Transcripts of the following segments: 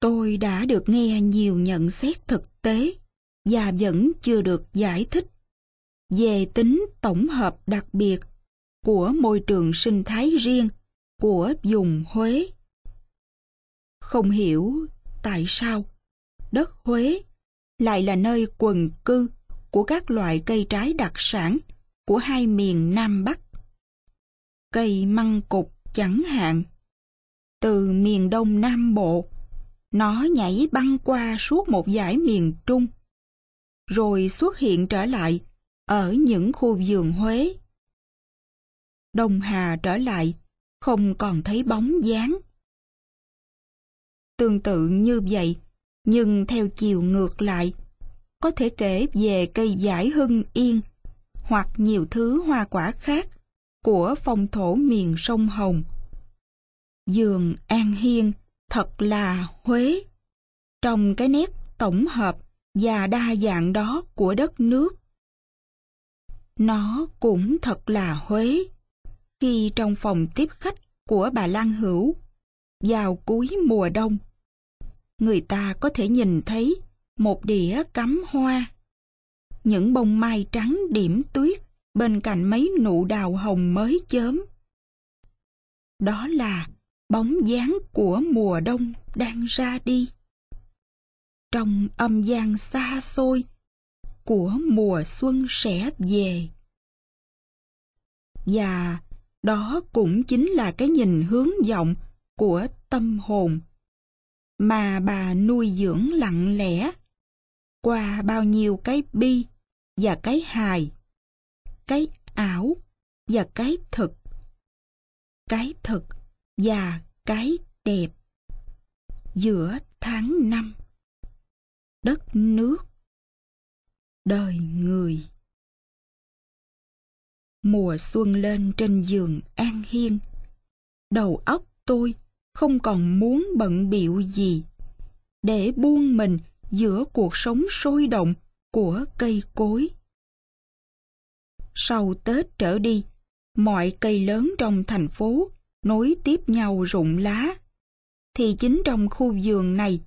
Tôi đã được nghe nhiều nhận xét thực tế và vẫn chưa được giải thích về tính tổng hợp đặc biệt của môi trường sinh thái riêng của vùng Huế. Không hiểu tại sao đất Huế lại là nơi quần cư của các loại cây trái đặc sản của hai miền Nam Bắc. Cây măng cục chẳng hạn. Từ miền Đông Nam Bộ, nó nhảy băng qua suốt một dải miền Trung, rồi xuất hiện trở lại ở những khu vườn Huế. Đông Hà trở lại, không còn thấy bóng dáng. Tương tự như vậy, nhưng theo chiều ngược lại, có thể kể về cây giải hưng yên hoặc nhiều thứ hoa quả khác của phong thổ miền sông Hồng. Dường An Hiên thật là Huế, trong cái nét tổng hợp và đa dạng đó của đất nước. Nó cũng thật là Huế, khi trong phòng tiếp khách của bà Lan Hữu, vào cuối mùa đông, người ta có thể nhìn thấy một đĩa cắm hoa. Những bông mai trắng điểm tuyết bên cạnh mấy nụ đào hồng mới chớm. Đó là bóng dáng của mùa đông đang ra đi. Trong âm gian xa xôi của mùa xuân sẽ về. Và đó cũng chính là cái nhìn hướng vọng của tâm hồn mà bà nuôi dưỡng lặng lẽ qua bao nhiêu cái bi và cái hài, cái ảo và cái thực, cái thực và cái đẹp. Giữa tháng năm đất nước đời người. Mùa xuân lên trên giường an hiên. Đầu óc tôi không còn muốn bận biệu gì. Để buông mình giữa cuộc sống sôi động của cây cối. Sau Tết trở đi, mọi cây lớn trong thành phố nối tiếp nhau rụng lá. Thì chính trong khu vườn này,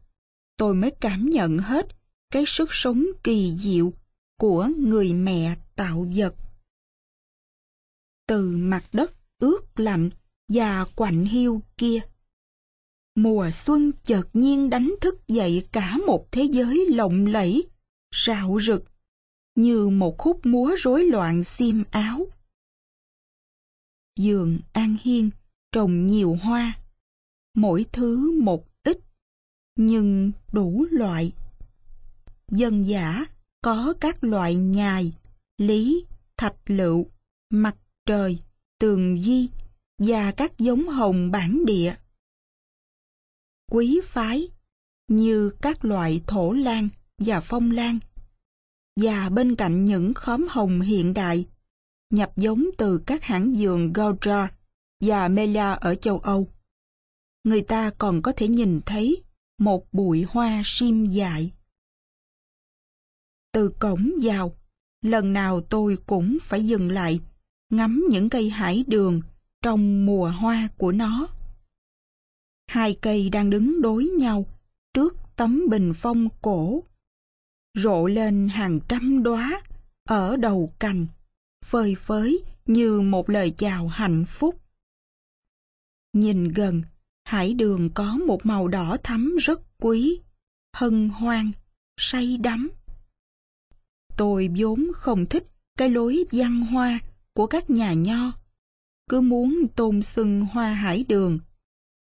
tôi mới cảm nhận hết cái sức sống kỳ diệu của người mẹ tạo vật. Từ mặt đất ướt lạnh và quạnh hiu kia, mùa xuân chợt nhiên đánh thức dậy cả một thế giới lộng lẫy, rạo rực, như một khúc múa rối loạn xiêm áo. Giường An Hiên trồng nhiều hoa, mỗi thứ một ít, nhưng đủ loại. Dân giả có các loại nhài, lý, thạch lựu, mặt trời, tường di và các giống hồng bản địa quý phái như các loại thổ lan và phong lan và bên cạnh những khóm hồng hiện đại nhập giống từ các hãng dường gaudra và Mela ở châu Âu. Người ta còn có thể nhìn thấy một bụi hoa sim dại. Từ cổng vào, lần nào tôi cũng phải dừng lại ngắm những cây hải đường trong mùa hoa của nó. Hai cây đang đứng đối nhau trước tấm bình phong cổ. Rộ lên hàng trăm đóa ở đầu cành, phơi phới như một lời chào hạnh phúc. Nhìn gần, hải đường có một màu đỏ thắm rất quý, hân hoan, say đắm. Tôi vốn không thích cái lối văn hoa của các nhà nho, cứ muốn tôn xưng hoa hải đường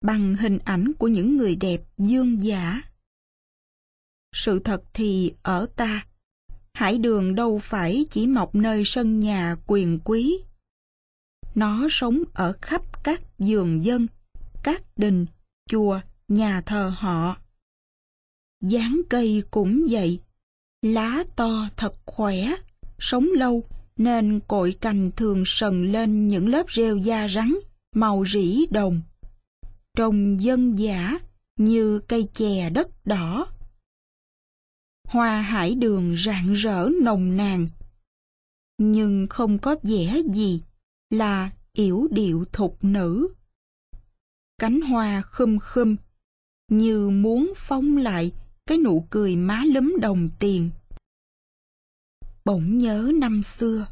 bằng hình ảnh của những người đẹp dương giả. Sự thật thì ở ta, hải đường đâu phải chỉ mọc nơi sân nhà quyền quý. Nó sống ở khắp các giường dân, các đình, chùa, nhà thờ họ. dáng cây cũng vậy, lá to thật khỏe, sống lâu nên cội cành thường sần lên những lớp rêu da rắn màu rỉ đồng trồng dân giả như cây chè đất đỏ. Hoa hải đường rạng rỡ nồng nàn, nhưng không có vẻ gì là yểu điệu thục nữ. Cánh hoa khum khum, như muốn phóng lại cái nụ cười má lúm đồng tiền. Bỗng nhớ năm xưa,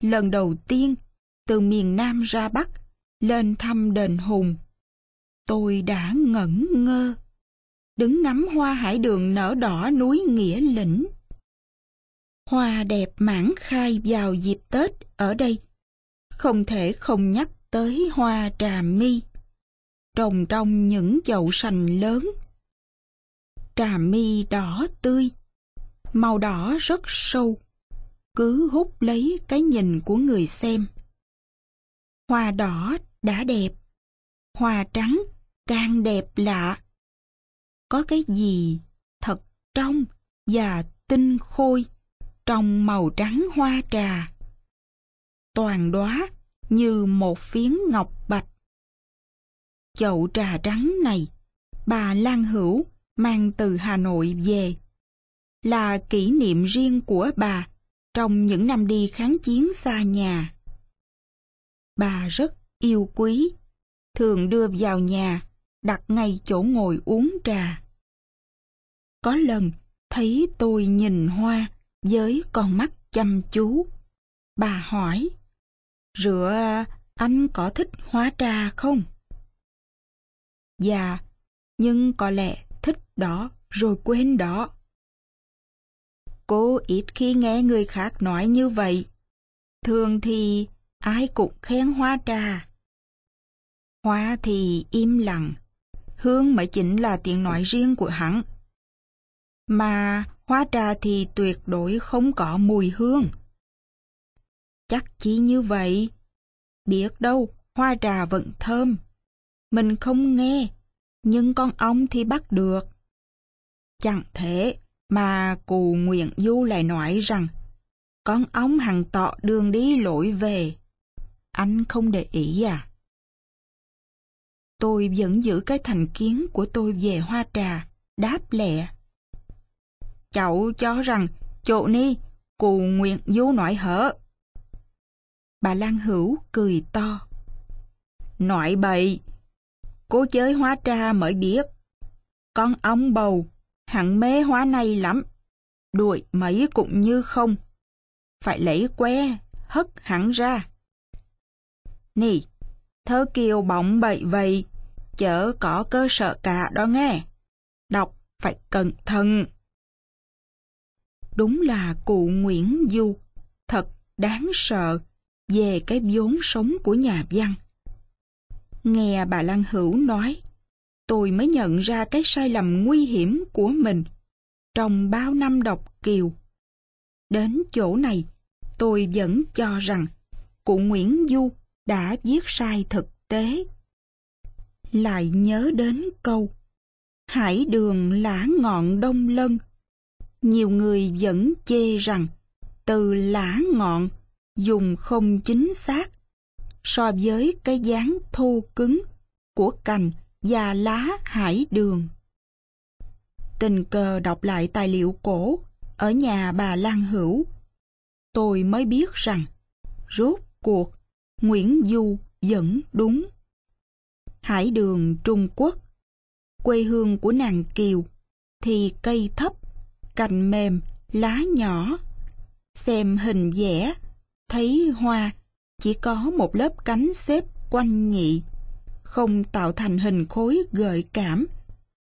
lần đầu tiên từ miền Nam ra Bắc lên thăm đền Hùng, tôi đã ngẩn ngơ, đứng ngắm hoa hải đường nở đỏ núi Nghĩa Lĩnh. Hoa đẹp mãn khai vào dịp Tết ở đây, không thể không nhắc tới hoa trà mi, trồng trong những chậu sành lớn. Trà mi đỏ tươi, màu đỏ rất sâu, cứ hút lấy cái nhìn của người xem. Hoa đỏ đã đẹp, hoa trắng càng đẹp lạ. Có cái gì thật trong và tinh khôi trong màu trắng hoa trà. Toàn đóa như một phiến ngọc bạch. Chậu trà trắng này, bà Lan Hữu mang từ Hà Nội về. Là kỷ niệm riêng của bà trong những năm đi kháng chiến xa nhà. Bà rất yêu quý, thường đưa vào nhà, đặt ngay chỗ ngồi uống trà. Có lần thấy tôi nhìn hoa với con mắt chăm chú. Bà hỏi, rửa à, anh có thích hóa trà không? Dạ, nhưng có lẽ thích đó rồi quên đó. Cô ít khi nghe người khác nói như vậy. Thường thì ai cũng khen hoa trà. Hoa thì im lặng, hương mới chính là tiếng nói riêng của hắn. Mà hoa trà thì tuyệt đối không có mùi hương. Chắc chỉ như vậy. Biết đâu, hoa trà vẫn thơm. Mình không nghe, nhưng con ong thì bắt được. Chẳng thế mà cụ Nguyện Du lại nói rằng con ong hằng tọ đường đi lỗi về. Anh không để ý à? Tôi vẫn giữ cái thành kiến của tôi về hoa trà, đáp lẹ. Cháu cho rằng chỗ ni cụ Nguyện Du nói hở. Bà Lan Hữu cười to. Nội bậy, cố chơi hóa tra mới biết. Con ông bầu, hẳn mê hóa này lắm. Đuổi mấy cũng như không. Phải lấy que, hất hẳn ra. Nì, thơ kiều bỗng bậy vậy, chở có cơ sở cả đó nghe. Đọc phải cẩn thận. Đúng là cụ Nguyễn Du, thật đáng sợ về cái vốn sống của nhà văn. Nghe bà Lan Hữu nói, tôi mới nhận ra cái sai lầm nguy hiểm của mình trong bao năm đọc Kiều. Đến chỗ này, tôi vẫn cho rằng cụ Nguyễn Du đã viết sai thực tế. Lại nhớ đến câu Hải đường lã ngọn đông lân. Nhiều người vẫn chê rằng từ lã ngọn dùng không chính xác so với cái dáng thô cứng của cành và lá hải đường. Tình cờ đọc lại tài liệu cổ ở nhà bà Lan Hữu, tôi mới biết rằng rốt cuộc Nguyễn Du vẫn đúng. Hải đường Trung Quốc, quê hương của nàng Kiều, thì cây thấp, cành mềm, lá nhỏ. Xem hình vẽ thấy hoa chỉ có một lớp cánh xếp quanh nhị, không tạo thành hình khối gợi cảm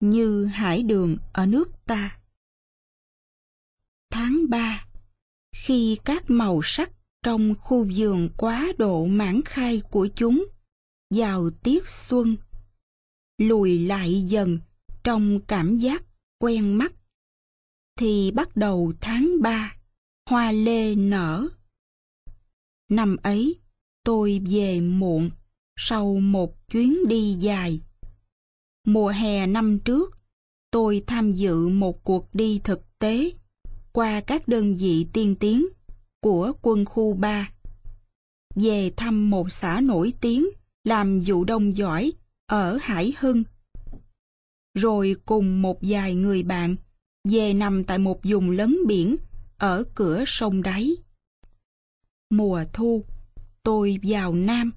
như hải đường ở nước ta. Tháng 3 Khi các màu sắc trong khu vườn quá độ mãn khai của chúng vào tiết xuân, lùi lại dần trong cảm giác quen mắt, thì bắt đầu tháng 3, hoa lê nở Năm ấy, tôi về muộn sau một chuyến đi dài. Mùa hè năm trước, tôi tham dự một cuộc đi thực tế qua các đơn vị tiên tiến của quân khu 3. Về thăm một xã nổi tiếng làm vụ đông giỏi ở Hải Hưng. Rồi cùng một vài người bạn về nằm tại một vùng lấn biển ở cửa sông đáy mùa thu, tôi vào Nam,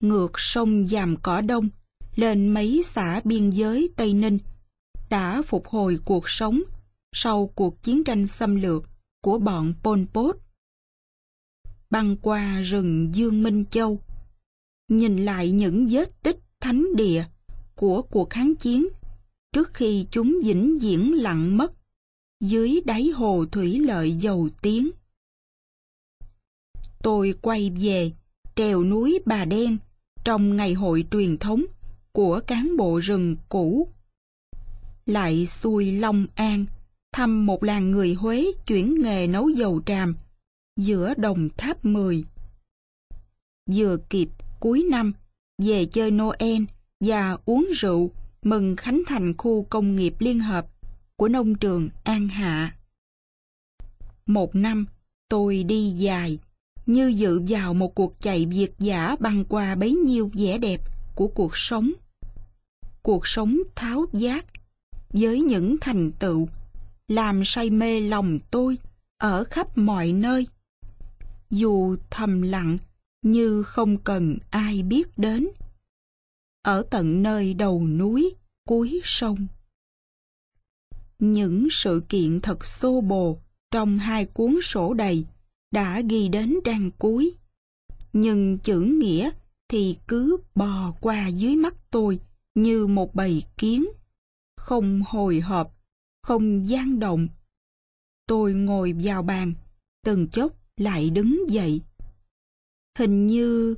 ngược sông Giàm Cỏ Đông, lên mấy xã biên giới Tây Ninh, đã phục hồi cuộc sống sau cuộc chiến tranh xâm lược của bọn Pol Pot. Băng qua rừng Dương Minh Châu, nhìn lại những vết tích thánh địa của cuộc kháng chiến trước khi chúng vĩnh viễn lặng mất dưới đáy hồ thủy lợi dầu tiếng. Tôi quay về trèo núi Bà Đen trong ngày hội truyền thống của cán bộ rừng cũ. Lại xuôi Long An thăm một làng người Huế chuyển nghề nấu dầu tràm giữa đồng tháp 10. Vừa kịp cuối năm về chơi Noel và uống rượu mừng khánh thành khu công nghiệp liên hợp của nông trường An Hạ. Một năm, tôi đi dài, như dự vào một cuộc chạy việt giả băng qua bấy nhiêu vẻ đẹp của cuộc sống. Cuộc sống tháo giác, với những thành tựu, làm say mê lòng tôi ở khắp mọi nơi. Dù thầm lặng, như không cần ai biết đến. Ở tận nơi đầu núi, cuối sông. Những sự kiện thật xô bồ trong hai cuốn sổ đầy đã ghi đến trang cuối. Nhưng chữ nghĩa thì cứ bò qua dưới mắt tôi như một bầy kiến. Không hồi hộp, không gian động. Tôi ngồi vào bàn, từng chốc lại đứng dậy. Hình như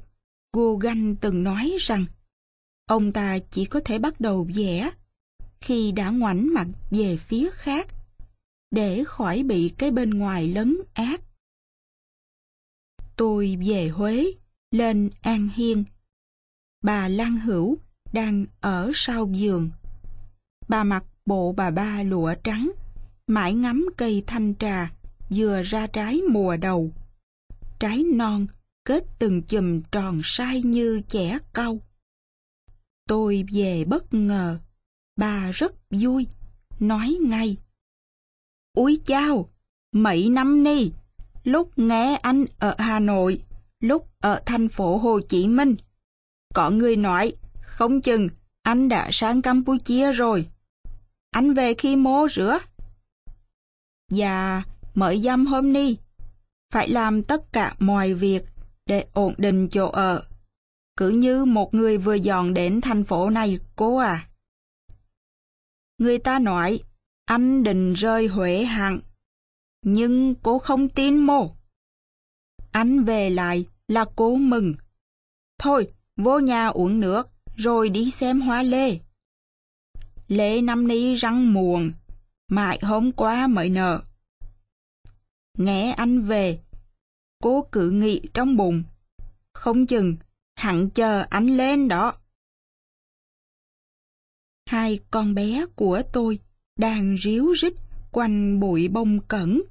Gauguin từng nói rằng ông ta chỉ có thể bắt đầu vẽ khi đã ngoảnh mặt về phía khác để khỏi bị cái bên ngoài lấn át. Tôi về Huế, lên An Hiên. Bà Lan Hữu đang ở sau giường. Bà mặc bộ bà ba lụa trắng, mãi ngắm cây thanh trà vừa ra trái mùa đầu. Trái non kết từng chùm tròn sai như chẻ cau. Tôi về bất ngờ, bà rất vui, nói ngay. Úi chao, mấy năm nay lúc nghe anh ở Hà Nội, lúc ở thành phố Hồ Chí Minh. Có người nói, không chừng anh đã sang Campuchia rồi. Anh về khi mô rửa. Dạ, mới dăm hôm ni, phải làm tất cả mọi việc để ổn định chỗ ở. Cứ như một người vừa dọn đến thành phố này cô à. Người ta nói, anh định rơi Huế hẳn. Nhưng cô không tin mô. Anh về lại là cô mừng. Thôi, vô nhà uống nước, rồi đi xem hoa lê. Lễ năm nay răng muộn, mãi hôm qua mới nở. Nghe anh về, cô cự nghị trong bụng. Không chừng, hẳn chờ anh lên đó. Hai con bé của tôi đang ríu rít quanh bụi bông cẩn,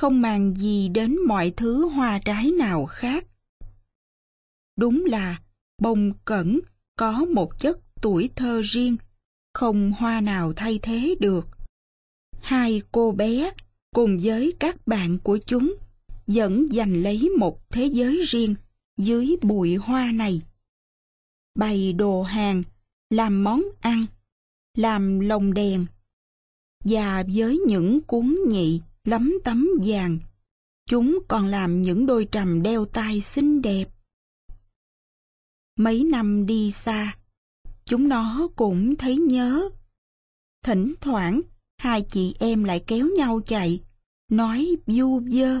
không màng gì đến mọi thứ hoa trái nào khác. Đúng là bông cẩn có một chất tuổi thơ riêng, không hoa nào thay thế được. Hai cô bé cùng với các bạn của chúng vẫn giành lấy một thế giới riêng dưới bụi hoa này. Bày đồ hàng, làm món ăn, làm lồng đèn, và với những cuốn nhị lấm tấm vàng, chúng còn làm những đôi trầm đeo tay xinh đẹp. Mấy năm đi xa, chúng nó cũng thấy nhớ. Thỉnh thoảng, hai chị em lại kéo nhau chạy, nói du dơ.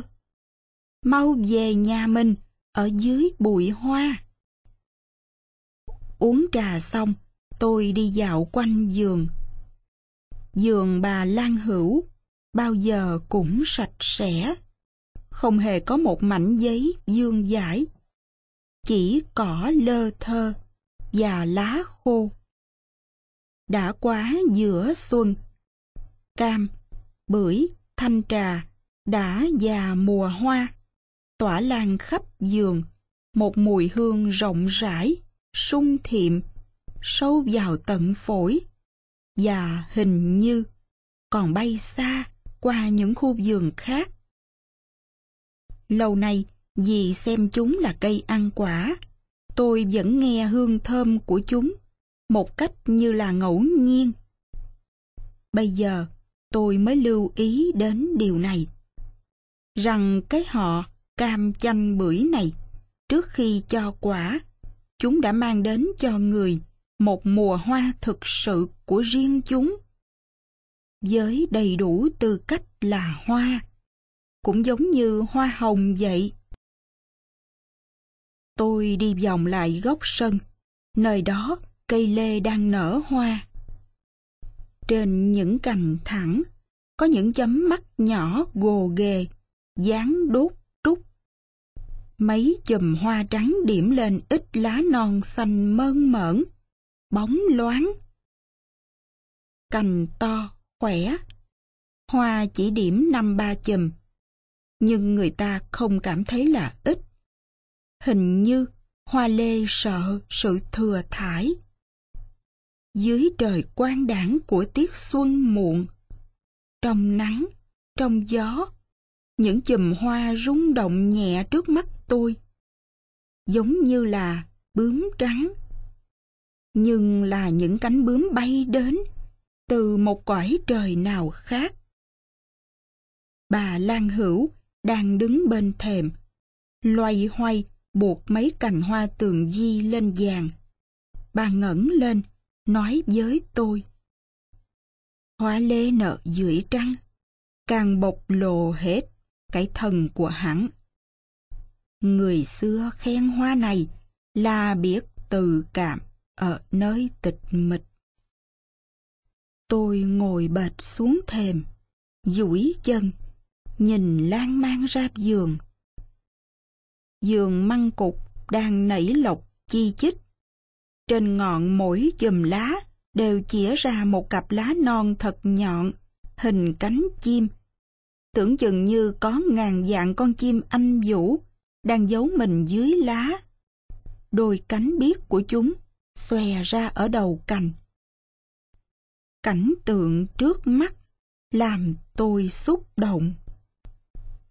Mau về nhà mình, ở dưới bụi hoa. Uống trà xong, tôi đi dạo quanh giường. Giường bà Lan Hữu bao giờ cũng sạch sẽ. Không hề có một mảnh giấy dương giải. Chỉ cỏ lơ thơ và lá khô. Đã quá giữa xuân. Cam, bưởi, thanh trà đã già mùa hoa tỏa lan khắp giường, một mùi hương rộng rãi, sung thiệm, sâu vào tận phổi, và hình như còn bay xa qua những khu vườn khác. Lâu nay, vì xem chúng là cây ăn quả, tôi vẫn nghe hương thơm của chúng một cách như là ngẫu nhiên. Bây giờ, tôi mới lưu ý đến điều này. Rằng cái họ cam chanh bưởi này, trước khi cho quả, chúng đã mang đến cho người một mùa hoa thực sự của riêng chúng. Với đầy đủ tư cách là hoa, cũng giống như hoa hồng vậy. Tôi đi vòng lại góc sân, nơi đó cây lê đang nở hoa. Trên những cành thẳng, có những chấm mắt nhỏ gồ ghề, dáng đốt trúc. Mấy chùm hoa trắng điểm lên ít lá non xanh mơn mởn, bóng loáng. Cành to, khỏe, hoa chỉ điểm năm ba chùm, nhưng người ta không cảm thấy là ít. Hình như hoa lê sợ sự thừa thải. Dưới trời quang đảng của tiết xuân muộn, trong nắng, trong gió, những chùm hoa rung động nhẹ trước mắt tôi, giống như là bướm trắng. Nhưng là những cánh bướm bay đến từ một cõi trời nào khác. Bà Lan Hữu đang đứng bên thềm, loay hoay buộc mấy cành hoa tường di lên vàng. Bà ngẩng lên, nói với tôi. Hoa lê nợ dưới trăng, càng bộc lộ hết cái thần của hắn. Người xưa khen hoa này là biết từ cảm ở nơi tịch mịch. Tôi ngồi bệt xuống thềm, duỗi chân, nhìn lan man ra giường. Giường măng cục đang nảy lộc chi chít, Trên ngọn mỗi chùm lá đều chĩa ra một cặp lá non thật nhọn, hình cánh chim. Tưởng chừng như có ngàn dạng con chim anh vũ đang giấu mình dưới lá. Đôi cánh biếc của chúng xòe ra ở đầu cành. Cảnh tượng trước mắt làm tôi xúc động.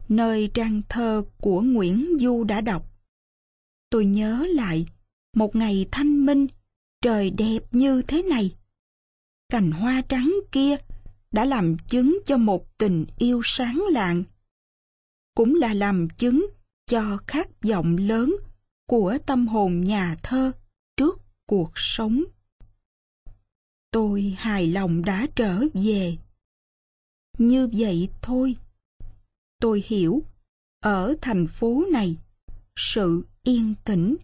Nơi trang thơ của Nguyễn Du đã đọc. Tôi nhớ lại một ngày thanh minh, trời đẹp như thế này. Cành hoa trắng kia đã làm chứng cho một tình yêu sáng lạng. Cũng là làm chứng cho khát vọng lớn của tâm hồn nhà thơ trước cuộc sống. Tôi hài lòng đã trở về. Như vậy thôi. Tôi hiểu, ở thành phố này, sự yên tĩnh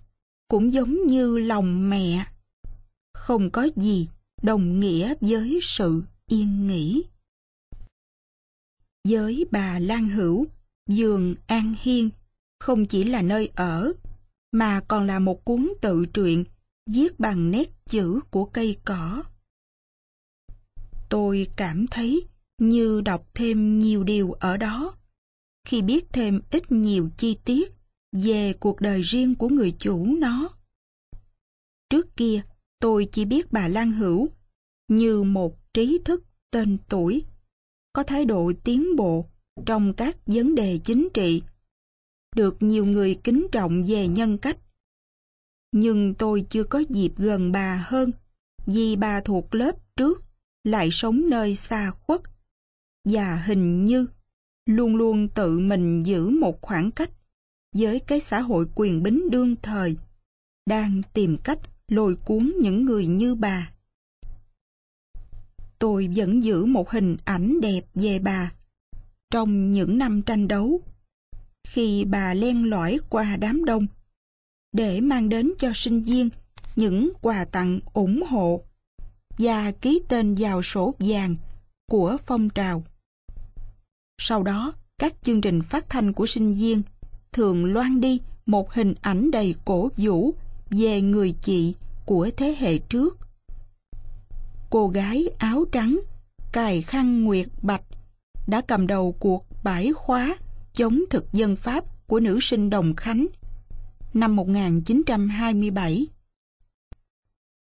cũng giống như lòng mẹ. Không có gì đồng nghĩa với sự yên nghỉ. Với bà Lan Hữu, giường An Hiên không chỉ là nơi ở, mà còn là một cuốn tự truyện viết bằng nét chữ của cây cỏ. Tôi cảm thấy như đọc thêm nhiều điều ở đó, khi biết thêm ít nhiều chi tiết về cuộc đời riêng của người chủ nó. Trước kia, tôi chỉ biết bà Lan Hữu như một trí thức tên tuổi, có thái độ tiến bộ trong các vấn đề chính trị, được nhiều người kính trọng về nhân cách. Nhưng tôi chưa có dịp gần bà hơn vì bà thuộc lớp trước lại sống nơi xa khuất và hình như luôn luôn tự mình giữ một khoảng cách với cái xã hội quyền bính đương thời, đang tìm cách lôi cuốn những người như bà. Tôi vẫn giữ một hình ảnh đẹp về bà trong những năm tranh đấu, khi bà len lỏi qua đám đông để mang đến cho sinh viên những quà tặng ủng hộ và ký tên vào sổ vàng của phong trào. Sau đó, các chương trình phát thanh của sinh viên thường loan đi một hình ảnh đầy cổ vũ về người chị của thế hệ trước. Cô gái áo trắng, cài khăn nguyệt bạch, đã cầm đầu cuộc bãi khóa chống thực dân Pháp của nữ sinh Đồng Khánh năm 1927.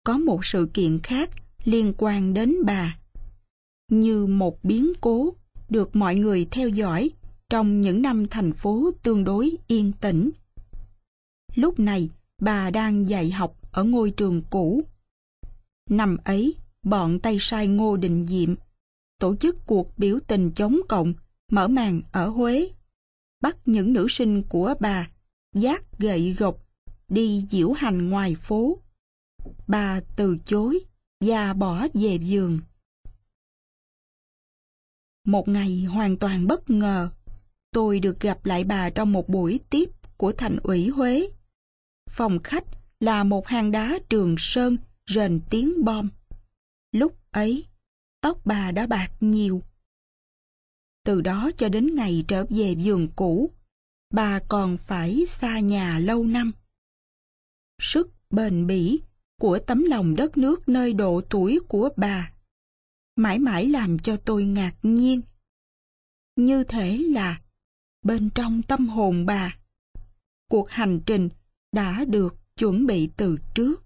Có một sự kiện khác liên quan đến bà. Như một biến cố được mọi người theo dõi trong những năm thành phố tương đối yên tĩnh. Lúc này, bà đang dạy học ở ngôi trường cũ. Năm ấy, bọn tay sai Ngô Đình Diệm tổ chức cuộc biểu tình chống cộng mở màn ở Huế, bắt những nữ sinh của bà giác gậy gộc đi diễu hành ngoài phố. Bà từ chối và bỏ về giường. Một ngày hoàn toàn bất ngờ, tôi được gặp lại bà trong một buổi tiếp của thành ủy Huế. Phòng khách là một hang đá trường sơn rền tiếng bom. Lúc ấy, tóc bà đã bạc nhiều. Từ đó cho đến ngày trở về giường cũ, bà còn phải xa nhà lâu năm. Sức bền bỉ của tấm lòng đất nước nơi độ tuổi của bà mãi mãi làm cho tôi ngạc nhiên. Như thể là bên trong tâm hồn bà, cuộc hành trình đã được chuẩn bị từ trước.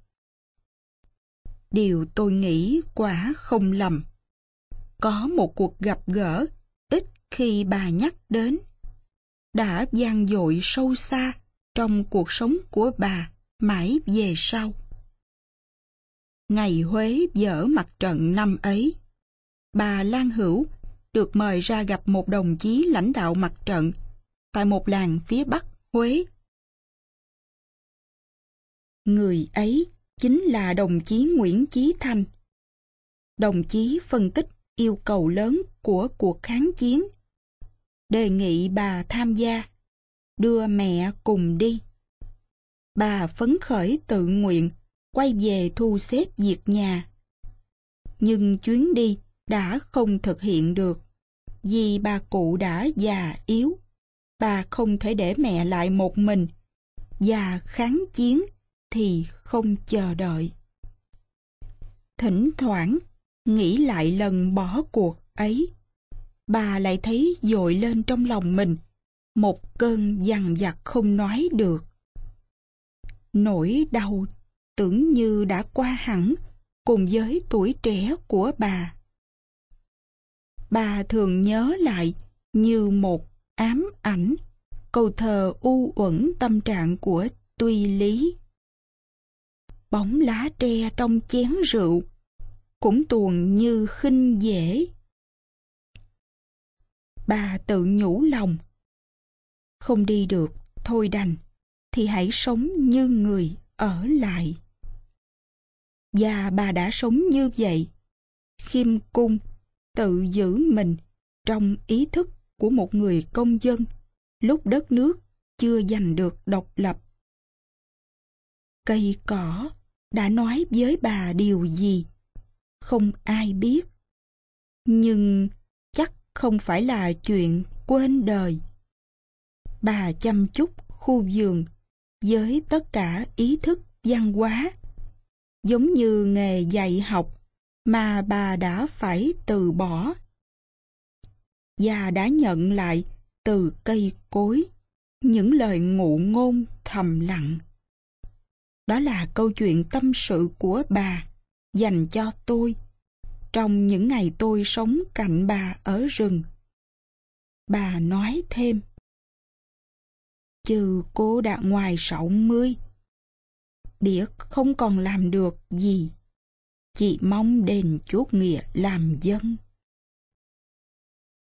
Điều tôi nghĩ quả không lầm. Có một cuộc gặp gỡ ít khi bà nhắc đến, đã gian dội sâu xa trong cuộc sống của bà mãi về sau. Ngày Huế dở mặt trận năm ấy, bà Lan Hữu được mời ra gặp một đồng chí lãnh đạo mặt trận tại một làng phía bắc Huế. Người ấy chính là đồng chí Nguyễn Chí Thanh. Đồng chí phân tích yêu cầu lớn của cuộc kháng chiến. Đề nghị bà tham gia, đưa mẹ cùng đi. Bà phấn khởi tự nguyện quay về thu xếp việc nhà. Nhưng chuyến đi đã không thực hiện được vì bà cụ đã già yếu. Bà không thể để mẹ lại một mình và kháng chiến thì không chờ đợi. Thỉnh thoảng, nghĩ lại lần bỏ cuộc ấy, bà lại thấy dội lên trong lòng mình một cơn dằn vặt không nói được. Nỗi đau tưởng như đã qua hẳn cùng với tuổi trẻ của bà. Bà thường nhớ lại như một ám ảnh câu thơ u uẩn tâm trạng của Tuy Lý. Bóng lá tre trong chén rượu cũng tuồn như khinh dễ. Bà tự nhủ lòng. Không đi được, thôi đành, thì hãy sống như người ở lại. Và bà đã sống như vậy, khiêm cung, tự giữ mình trong ý thức của một người công dân lúc đất nước chưa giành được độc lập. Cây cỏ đã nói với bà điều gì? Không ai biết. Nhưng chắc không phải là chuyện quên đời. Bà chăm chút khu vườn với tất cả ý thức văn hóa, giống như nghề dạy học mà bà đã phải từ bỏ. Và đã nhận lại từ cây cối những lời ngụ ngôn thầm lặng. Đó là câu chuyện tâm sự của bà dành cho tôi trong những ngày tôi sống cạnh bà ở rừng. Bà nói thêm chứ cô đã ngoài 60 Biết không còn làm được gì chỉ mong đền chốt nghĩa làm dân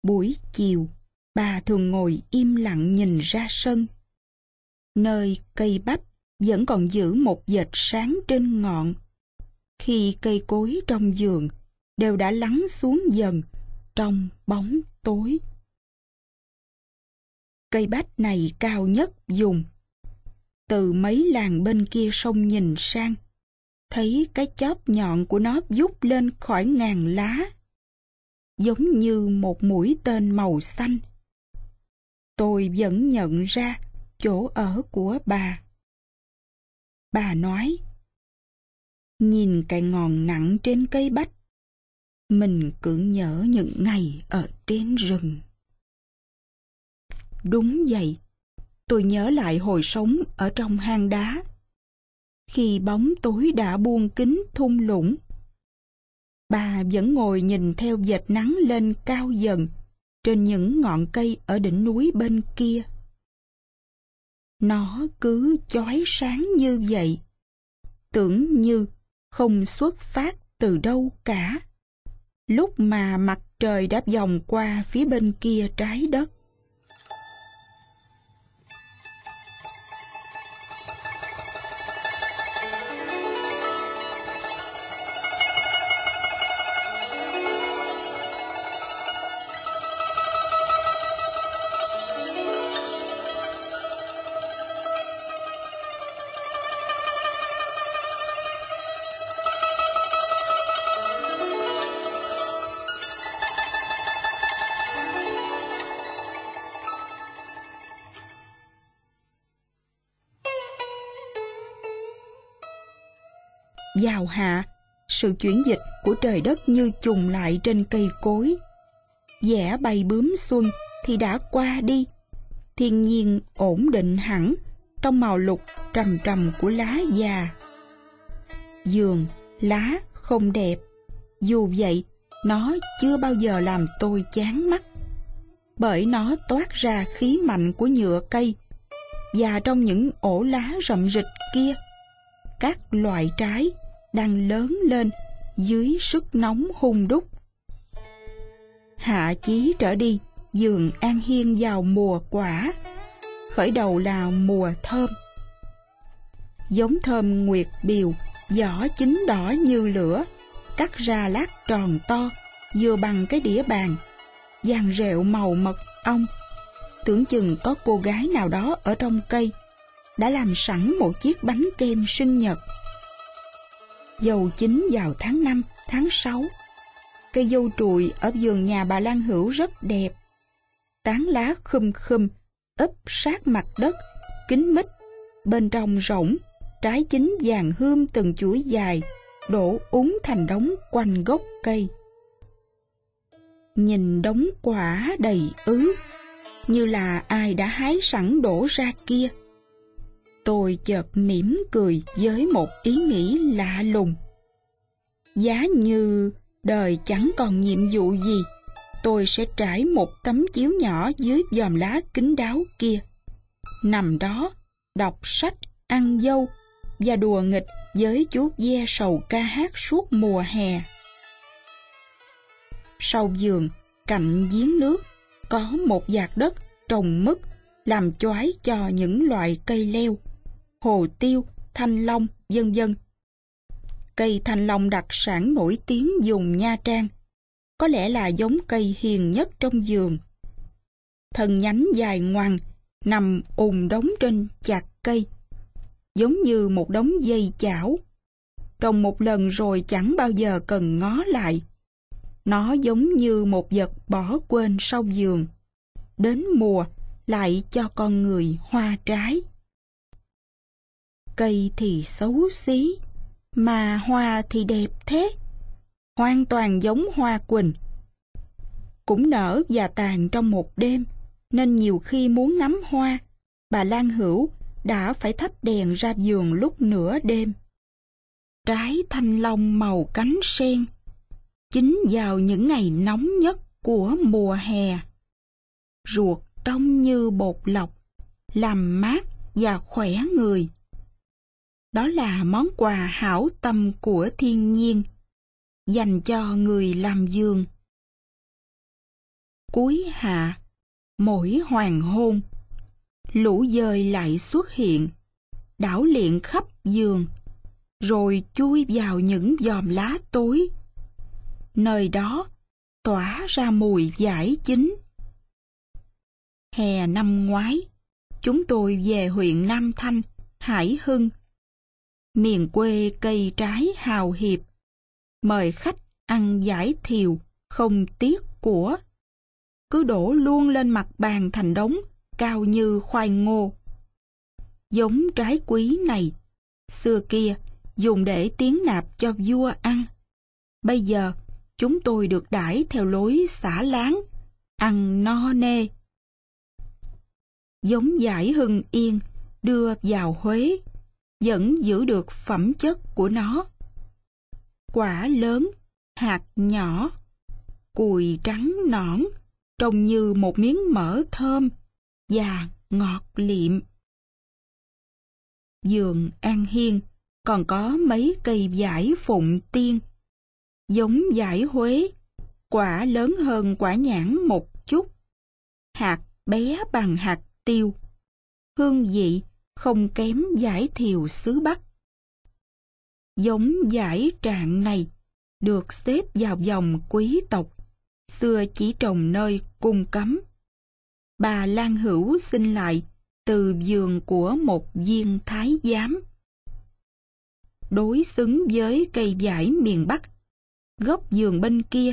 Buổi chiều, Bà thường ngồi im lặng nhìn ra sân Nơi cây bách vẫn còn giữ một vệt sáng trên ngọn. Khi cây cối trong giường đều đã lắng xuống dần trong bóng tối. Cây bách này cao nhất dùng. Từ mấy làng bên kia sông nhìn sang, thấy cái chóp nhọn của nó vút lên khỏi ngàn lá. Giống như một mũi tên màu xanh. Tôi vẫn nhận ra chỗ ở của bà. Bà nói, nhìn cái ngọn nặng trên cây bách, mình cứ nhớ những ngày ở trên rừng. Đúng vậy, tôi nhớ lại hồi sống ở trong hang đá. Khi bóng tối đã buông kính thung lũng, bà vẫn ngồi nhìn theo vệt nắng lên cao dần trên những ngọn cây ở đỉnh núi bên kia. Nó cứ chói sáng như vậy. Tưởng như không xuất phát từ đâu cả. Lúc mà mặt trời đã vòng qua phía bên kia trái đất. Sự chuyển dịch của trời đất như trùng lại trên cây cối. Vẻ bay bướm xuân thì đã qua đi. Thiên nhiên ổn định hẳn trong màu lục trầm trầm của lá già. Giường, lá không đẹp. Dù vậy, nó chưa bao giờ làm tôi chán mắt. Bởi nó toát ra khí mạnh của nhựa cây. Và trong những ổ lá rậm rịch kia, các loại trái đang lớn lên dưới sức nóng hung đúc. Hạ chí trở đi, giường an hiên vào mùa quả, khởi đầu là mùa thơm. Giống thơm nguyệt biều, vỏ chín đỏ như lửa, cắt ra lát tròn to, vừa bằng cái đĩa bàn, vàng rẹo màu mật ong. Tưởng chừng có cô gái nào đó ở trong cây, đã làm sẵn một chiếc bánh kem sinh nhật dầu chín vào tháng 5, tháng 6. Cây dâu trùi ở vườn nhà bà Lan Hữu rất đẹp. Tán lá khum khum, ấp sát mặt đất, kín mít, bên trong rỗng, trái chín vàng hươm từng chuỗi dài, đổ úng thành đống quanh gốc cây. Nhìn đống quả đầy ứ, như là ai đã hái sẵn đổ ra kia. Tôi chợt mỉm cười với một ý nghĩ lạ lùng. Giá như đời chẳng còn nhiệm vụ gì, tôi sẽ trải một tấm chiếu nhỏ dưới dòm lá kính đáo kia. Nằm đó, đọc sách, ăn dâu và đùa nghịch với chú ve sầu ca hát suốt mùa hè. Sau giường, cạnh giếng nước, có một vạt đất trồng mứt làm choái cho những loại cây leo hồ tiêu, thanh long, vân vân. Cây thanh long đặc sản nổi tiếng dùng Nha Trang, có lẽ là giống cây hiền nhất trong vườn. Thân nhánh dài ngoằng, nằm ùn đống trên chặt cây, giống như một đống dây chảo. Trồng một lần rồi chẳng bao giờ cần ngó lại. Nó giống như một vật bỏ quên sau giường. Đến mùa lại cho con người hoa trái cây thì xấu xí, mà hoa thì đẹp thế. Hoàn toàn giống hoa quỳnh. Cũng nở và tàn trong một đêm, nên nhiều khi muốn ngắm hoa, bà Lan Hữu đã phải thắp đèn ra giường lúc nửa đêm. Trái thanh long màu cánh sen, chính vào những ngày nóng nhất của mùa hè. Ruột trong như bột lọc, làm mát và khỏe người. Đó là món quà hảo tâm của thiên nhiên, dành cho người làm giường. Cuối hạ, mỗi hoàng hôn, lũ dơi lại xuất hiện, đảo liện khắp giường, rồi chui vào những giòm lá tối. Nơi đó tỏa ra mùi giải chính. Hè năm ngoái, chúng tôi về huyện Nam Thanh, Hải Hưng, miền quê cây trái hào hiệp, mời khách ăn giải thiều, không tiếc của. Cứ đổ luôn lên mặt bàn thành đống, cao như khoai ngô. Giống trái quý này, xưa kia dùng để tiến nạp cho vua ăn. Bây giờ, chúng tôi được đãi theo lối xả láng, ăn no nê. Giống giải hưng yên, đưa vào Huế vẫn giữ được phẩm chất của nó. Quả lớn, hạt nhỏ, cùi trắng nõn, trông như một miếng mỡ thơm và ngọt liệm. Dường An Hiên còn có mấy cây giải phụng tiên, giống giải Huế, quả lớn hơn quả nhãn một chút. Hạt bé bằng hạt tiêu. Hương vị không kém giải thiều xứ Bắc. Giống giải trạng này được xếp vào dòng quý tộc, xưa chỉ trồng nơi cung cấm. Bà Lan Hữu xin lại từ giường của một viên thái giám. Đối xứng với cây giải miền Bắc, góc giường bên kia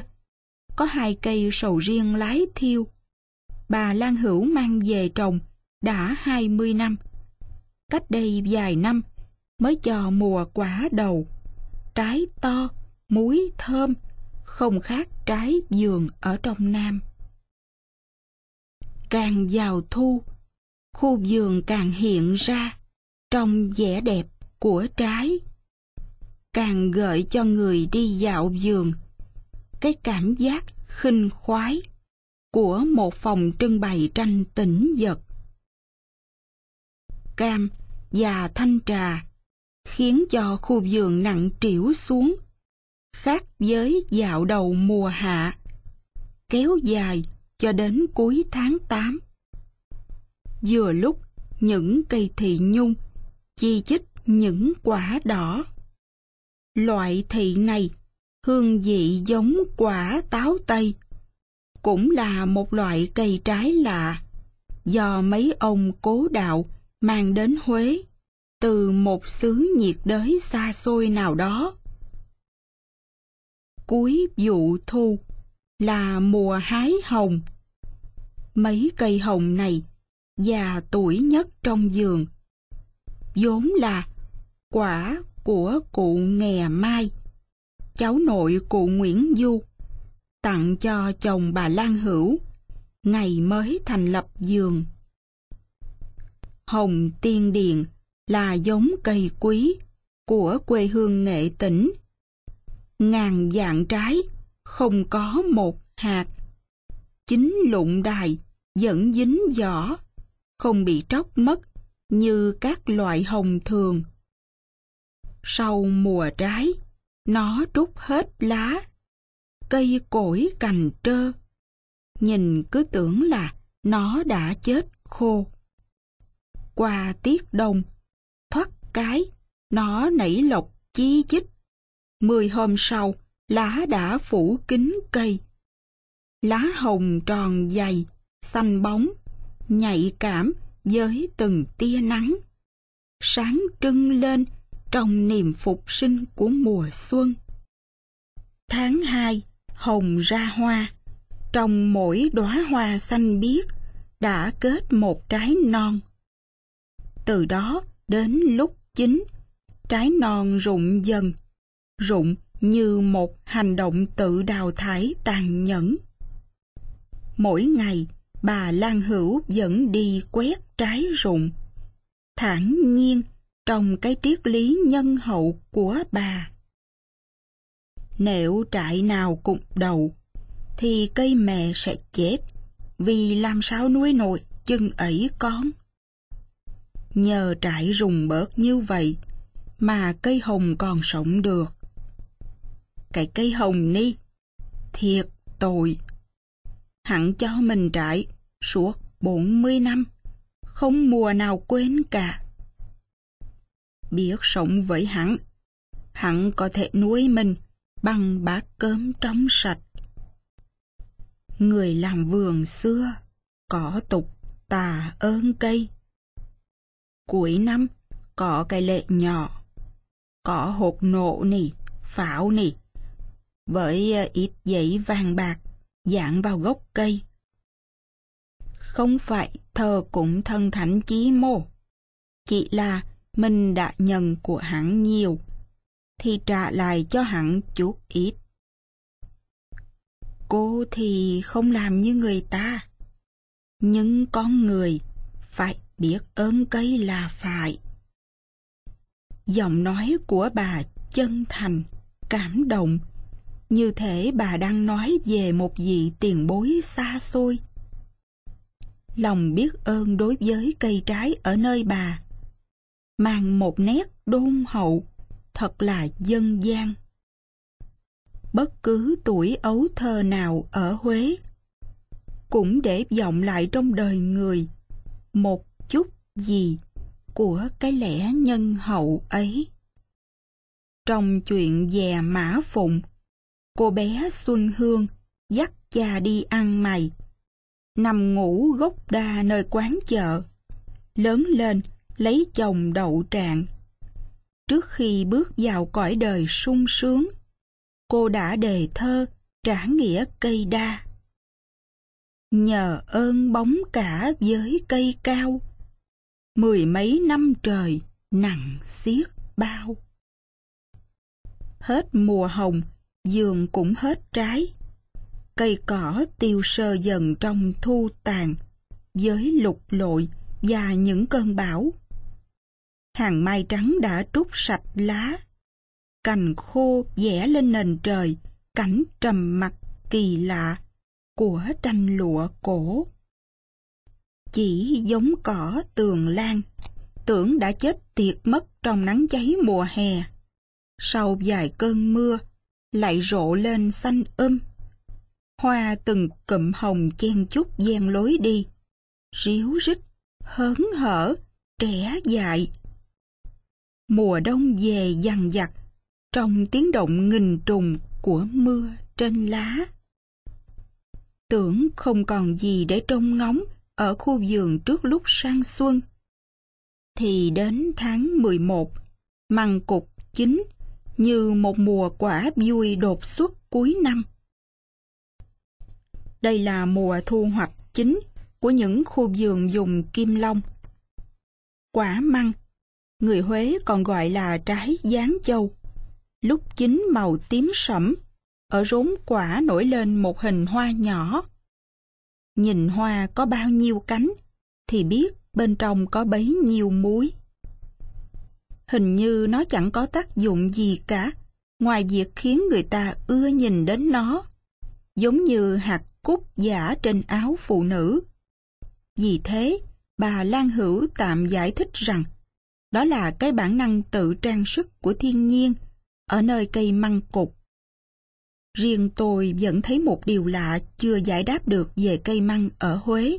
có hai cây sầu riêng lái thiêu. Bà Lan Hữu mang về trồng đã 20 năm. Cách đây vài năm mới cho mùa quả đầu. Trái to, muối thơm, không khác trái giường ở trong Nam. Càng vào thu, khu vườn càng hiện ra trong vẻ đẹp của trái. Càng gợi cho người đi dạo vườn cái cảm giác khinh khoái của một phòng trưng bày tranh tĩnh vật. Cam và thanh trà khiến cho khu vườn nặng trĩu xuống, khác với dạo đầu mùa hạ, kéo dài cho đến cuối tháng 8. Vừa lúc những cây thị nhung chi chích những quả đỏ. Loại thị này hương vị giống quả táo Tây. Cũng là một loại cây trái lạ, do mấy ông cố đạo mang đến Huế từ một xứ nhiệt đới xa xôi nào đó. Cuối vụ thu là mùa hái hồng. Mấy cây hồng này già tuổi nhất trong vườn, vốn là quả của cụ nghè mai cháu nội cụ Nguyễn Du, tặng cho chồng bà Lan Hữu, ngày mới thành lập giường. Hồng Tiên Điền là giống cây quý của quê hương nghệ tỉnh. Ngàn dạng trái, không có một hạt. Chính lụng đài vẫn dính vỏ, không bị tróc mất như các loại hồng thường. Sau mùa trái, nó rút hết lá, cây cổi cành trơ. Nhìn cứ tưởng là nó đã chết khô. Qua tiết đông, thoát cái, nó nảy lộc chi chích. Mười hôm sau, lá đã phủ kín cây. Lá hồng tròn dày, xanh bóng, nhạy cảm với từng tia nắng. Sáng trưng lên trong niềm phục sinh của mùa xuân. Tháng 2, hồng ra hoa, trong mỗi đóa hoa xanh biếc đã kết một trái non. Từ đó đến lúc chín, trái non rụng dần, rụng như một hành động tự đào thải tàn nhẫn. Mỗi ngày, bà Lan Hữu vẫn đi quét trái rụng. thản nhiên trong cái triết lý nhân hậu của bà. Nếu trại nào cụm đầu, thì cây mẹ sẽ chết, vì làm sao nuôi nổi chân ấy con. Nhờ trải rùng bớt như vậy, mà cây hồng còn sống được. Cái cây hồng ni, thiệt tội. Hẳn cho mình trải suốt 40 năm, không mùa nào quên cả biết sống với hắn. Hắn có thể nuôi mình bằng bát cơm trong sạch. Người làm vườn xưa có tục tà ơn cây. Cuối năm có cái lệ nhỏ, có hột nộ nì, pháo nì, với ờ, ít giấy vàng bạc dạng vào gốc cây. Không phải thờ cũng thân thánh chí mô, chỉ là mình đã nhận của hắn nhiều, thì trả lại cho hắn chút ít. Cô thì không làm như người ta, nhưng con người phải biết ơn cây là phải. Giọng nói của bà chân thành, cảm động, như thể bà đang nói về một vị tiền bối xa xôi. Lòng biết ơn đối với cây trái ở nơi bà mang một nét đôn hậu, thật là dân gian. bất cứ tuổi ấu thơ nào ở Huế cũng để vọng lại trong đời người một chút gì của cái lẽ nhân hậu ấy. Trong chuyện về Mã Phụng, cô bé Xuân Hương dắt cha đi ăn mày, nằm ngủ gốc đa nơi quán chợ, lớn lên lấy chồng đậu trạng. Trước khi bước vào cõi đời sung sướng, cô đã đề thơ trả nghĩa cây đa. Nhờ ơn bóng cả với cây cao, mười mấy năm trời nặng xiết bao. Hết mùa hồng, giường cũng hết trái. Cây cỏ tiêu sơ dần trong thu tàn, với lục lội và những cơn bão. Hàng mai trắng đã trút sạch lá, cành khô vẽ lên nền trời, cảnh trầm mặc kỳ lạ của tranh lụa cổ. Chỉ giống cỏ tường lan, tưởng đã chết tiệt mất trong nắng cháy mùa hè. Sau vài cơn mưa, lại rộ lên xanh um. Hoa từng cụm hồng chen chúc gian lối đi, ríu rít, hớn hở, trẻ dại. Mùa đông về dằn dặt, trong tiếng động nghìn trùng của mưa trên lá. Tưởng không còn gì để trông ngóng ở khu vườn trước lúc sang xuân. Thì đến tháng 11, măng cục chín như một mùa quả vui đột xuất cuối năm. Đây là mùa thu hoạch chính của những khu vườn dùng kim long. Quả măng, người Huế còn gọi là trái giáng châu. Lúc chín màu tím sẫm, ở rốn quả nổi lên một hình hoa nhỏ. Nhìn hoa có bao nhiêu cánh, thì biết bên trong có bấy nhiêu muối. Hình như nó chẳng có tác dụng gì cả, ngoài việc khiến người ta ưa nhìn đến nó, giống như hạt cúc giả trên áo phụ nữ. Vì thế, bà Lan Hữu tạm giải thích rằng đó là cái bản năng tự trang sức của thiên nhiên ở nơi cây măng cục. Riêng tôi vẫn thấy một điều lạ chưa giải đáp được về cây măng ở Huế.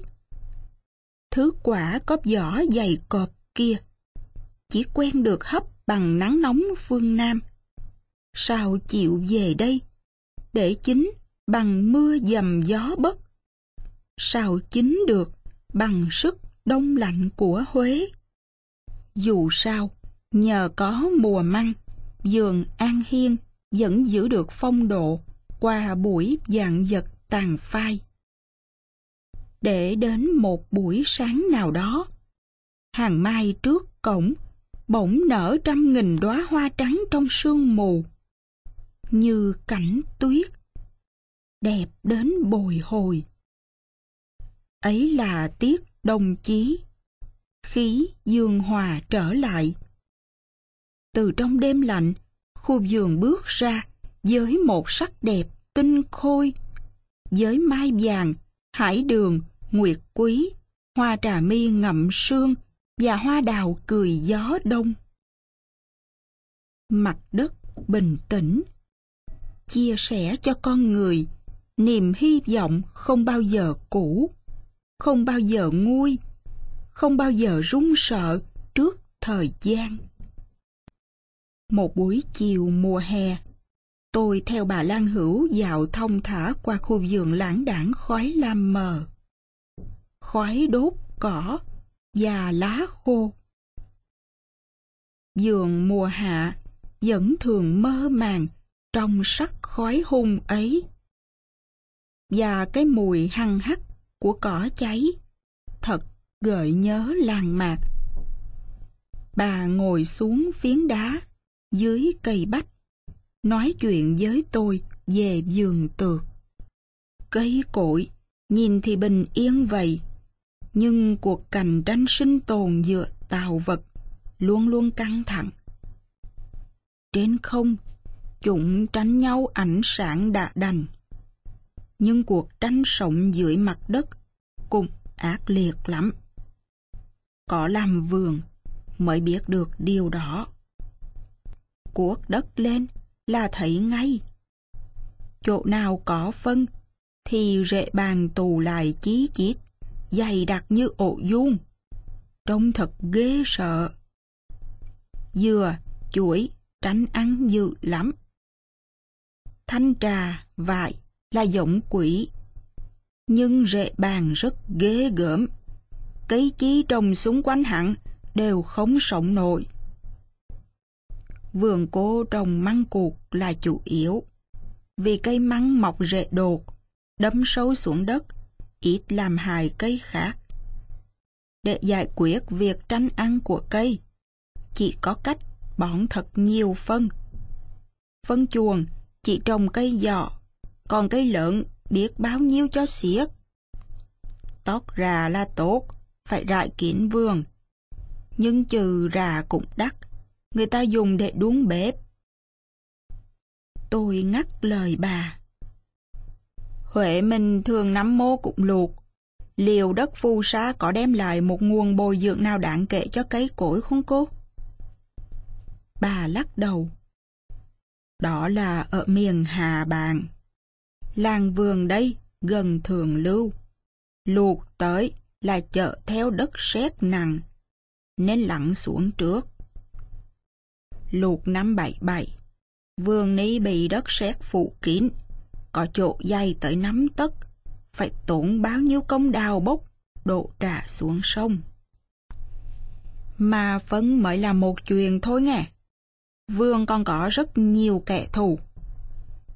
Thứ quả có vỏ dày cọp kia chỉ quen được hấp bằng nắng nóng phương Nam. Sao chịu về đây để chín bằng mưa dầm gió bất? Sao chín được bằng sức đông lạnh của Huế? Dù sao, nhờ có mùa măng, vườn An Hiên vẫn giữ được phong độ qua buổi dạng vật tàn phai. Để đến một buổi sáng nào đó, hàng mai trước cổng bỗng nở trăm nghìn đóa hoa trắng trong sương mù, như cảnh tuyết, đẹp đến bồi hồi. Ấy là tiết đồng chí, khí dương hòa trở lại. Từ trong đêm lạnh, khu vườn bước ra với một sắc đẹp tinh khôi, với mai vàng, hải đường, nguyệt quý, hoa trà mi ngậm sương và hoa đào cười gió đông. Mặt đất bình tĩnh, chia sẻ cho con người niềm hy vọng không bao giờ cũ, không bao giờ nguôi, không bao giờ run sợ trước thời gian. Một buổi chiều mùa hè, tôi theo bà Lan Hữu dạo thông thả qua khu vườn lãng đảng khói lam mờ. Khói đốt cỏ và lá khô. Vườn mùa hạ vẫn thường mơ màng trong sắc khói hung ấy. Và cái mùi hăng hắc của cỏ cháy thật gợi nhớ làng mạc. Bà ngồi xuống phiến đá dưới cây bách, nói chuyện với tôi về vườn tược. Cây cội, nhìn thì bình yên vậy, nhưng cuộc cạnh tranh sinh tồn giữa tạo vật luôn luôn căng thẳng. Trên không, chúng tránh nhau ảnh sản đạ đành. Nhưng cuộc tranh sống dưới mặt đất cũng ác liệt lắm. Có làm vườn mới biết được điều đó. Cuốc đất lên là thấy ngay. chỗ nào có phân, thì rễ bàn tù lại chí chiết, dày đặc như ổ vuông Trông thật ghê sợ. Dừa, chuối, tránh ăn dữ lắm. Thanh trà, vải là giống quỷ. Nhưng rễ bàn rất ghê gớm. cấy chí trồng xung quanh hẳn đều không sống nổi. Vườn cô trồng măng cụt là chủ yếu. Vì cây măng mọc rễ đột, đâm sâu xuống đất, ít làm hại cây khác. Để giải quyết việc tranh ăn của cây, chỉ có cách bón thật nhiều phân. Phân chuồng chỉ trồng cây giỏ, còn cây lợn biết bao nhiêu cho xiết. Tót rà là tốt, phải rải kín vườn. Nhưng trừ rà cũng đắt, người ta dùng để đuống bếp. Tôi ngắt lời bà. Huệ mình thường nắm mô cũng luộc. Liều đất phu sa có đem lại một nguồn bồi dưỡng nào đáng kể cho cây cối không cô? Bà lắc đầu. Đó là ở miền Hà Bàng. Làng vườn đây, gần thường lưu. Luộc tới là chợ theo đất sét nặng, nên lặn xuống trước. Luộc năm bảy bảy, vườn ní bị đất sét phủ kín, có chỗ dày tới nắm tấc, phải tốn bao nhiêu công đào bốc, đổ trả xuống sông. Mà phấn mới là một chuyện thôi nghe. Vườn còn có rất nhiều kẻ thù.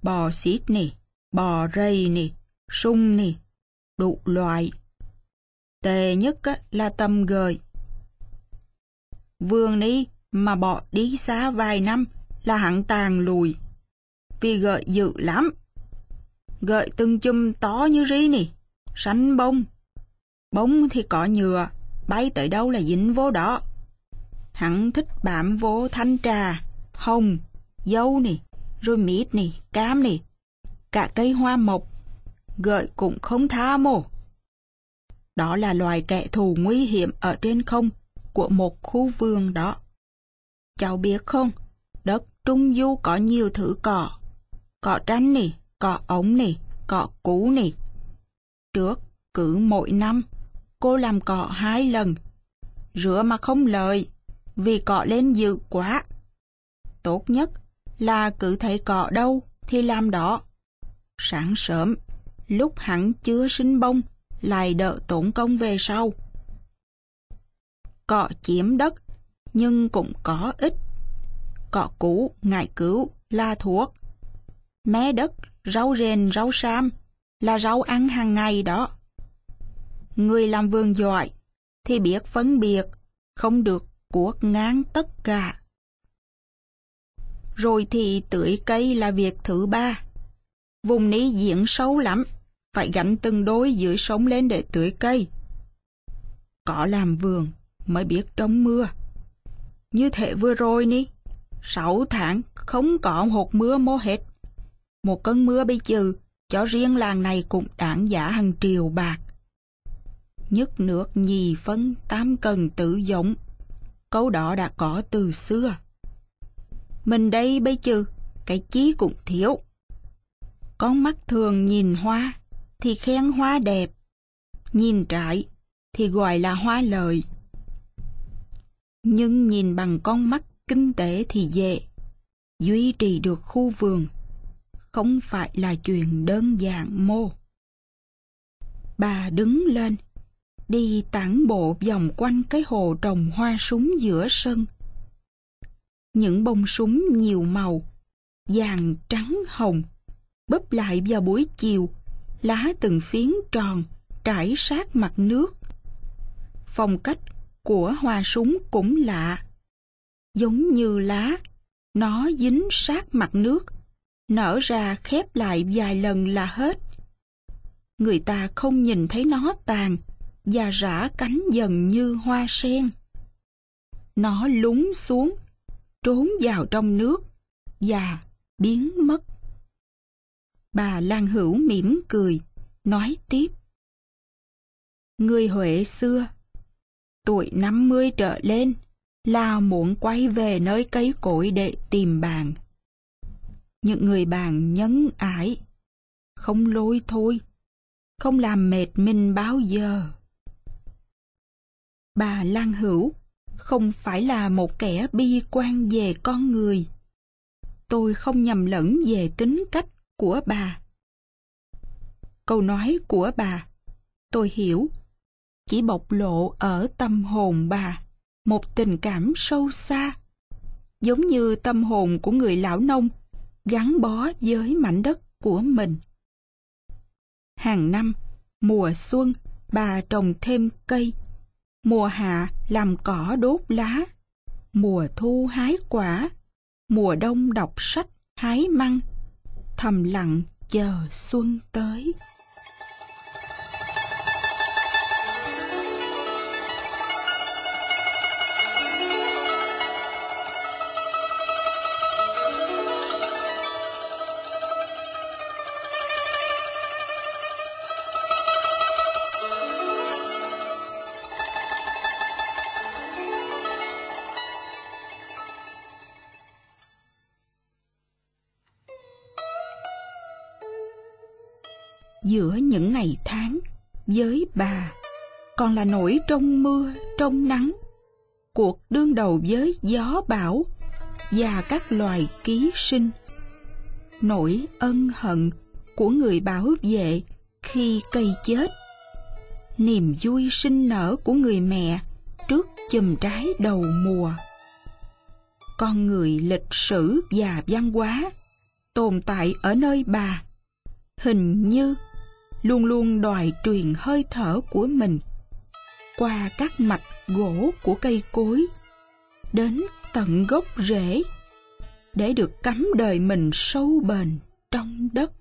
Bò xít nè, bò rây nè, sung nè, đủ loại. Tệ nhất là tâm gời. Vườn đi mà bỏ đi xa vài năm là hẳn tàn lùi. Vì gợi dữ lắm. Gợi từng chùm to như rí nè, sánh bông. Bông thì cỏ nhựa, bay tới đâu là dính vô đó. Hắn thích bám vô thanh trà, hồng, dâu nè, rồi mít nè, cam nè, cả cây hoa mộc, gợi cũng không tha mồ. Đó là loài kẻ thù nguy hiểm ở trên không của một khu vườn đó. Cháu biết không, đất Trung Du có nhiều thứ cỏ. Cỏ tranh nè, cỏ ống nè, cỏ cú nè. Trước, cứ mỗi năm, cô làm cỏ hai lần. Rửa mà không lời vì cỏ lên dữ quá. Tốt nhất là cứ thấy cỏ đâu thì làm đó. Sáng sớm, lúc hẳn chưa sinh bông, lại đỡ tổn công về sau. Cọ chiếm đất, nhưng cũng có ít Cọ cũ, ngại cứu, là thuốc. Mé đất, rau rền, rau sam, là rau ăn hàng ngày đó. Người làm vườn giỏi, thì biết phân biệt, không được cuốc ngán tất cả. Rồi thì tưới cây là việc thứ ba. Vùng ní diễn sâu lắm, phải gánh từng đôi dưới sống lên để tưới cây. Cỏ làm vườn mới biết trong mưa. Như thế vừa rồi ní, sáu tháng không có hột mưa mô hết. Một cơn mưa bây trừ, cho riêng làng này cũng đáng giả hàng triệu bạc. Nhất nước nhì phân tam cần tự giống. Câu đó đã có từ xưa. Mình đây bây trừ, cái chí cũng thiếu. Con mắt thường nhìn hoa, thì khen hoa đẹp, nhìn trái thì gọi là hoa lời. Nhưng nhìn bằng con mắt kinh tế thì dễ, duy trì được khu vườn, không phải là chuyện đơn giản mô. Bà đứng lên, đi tản bộ vòng quanh cái hồ trồng hoa súng giữa sân. Những bông súng nhiều màu, vàng, trắng, hồng, bấp lại vào buổi chiều lá từng phiến tròn trải sát mặt nước. Phong cách của hoa súng cũng lạ. Giống như lá, nó dính sát mặt nước, nở ra khép lại vài lần là hết. Người ta không nhìn thấy nó tàn và rã cánh dần như hoa sen. Nó lún xuống, trốn vào trong nước và biến mất. Bà Lan Hữu mỉm cười, nói tiếp. Người Huệ xưa, tuổi 50 trở lên, là muốn quay về nơi cây cối để tìm bạn. Những người bạn nhấn ái, không lôi thôi, không làm mệt mình bao giờ. Bà Lan Hữu không phải là một kẻ bi quan về con người. Tôi không nhầm lẫn về tính cách của bà. Câu nói của bà, tôi hiểu, chỉ bộc lộ ở tâm hồn bà một tình cảm sâu xa, giống như tâm hồn của người lão nông gắn bó với mảnh đất của mình. Hàng năm, mùa xuân, bà trồng thêm cây. Mùa hạ làm cỏ đốt lá. Mùa thu hái quả. Mùa đông đọc sách, hái măng. Thầm lặng chờ xuân tới. Là nổi trong mưa, trong nắng. Cuộc đương đầu với gió bão và các loài ký sinh. Nỗi ân hận của người bảo vệ khi cây chết. Niềm vui sinh nở của người mẹ trước chùm trái đầu mùa. Con người lịch sử và văn hóa tồn tại ở nơi bà. Hình như luôn luôn đòi truyền hơi thở của mình qua các mạch gỗ của cây cối, đến tận gốc rễ, để được cắm đời mình sâu bền trong đất.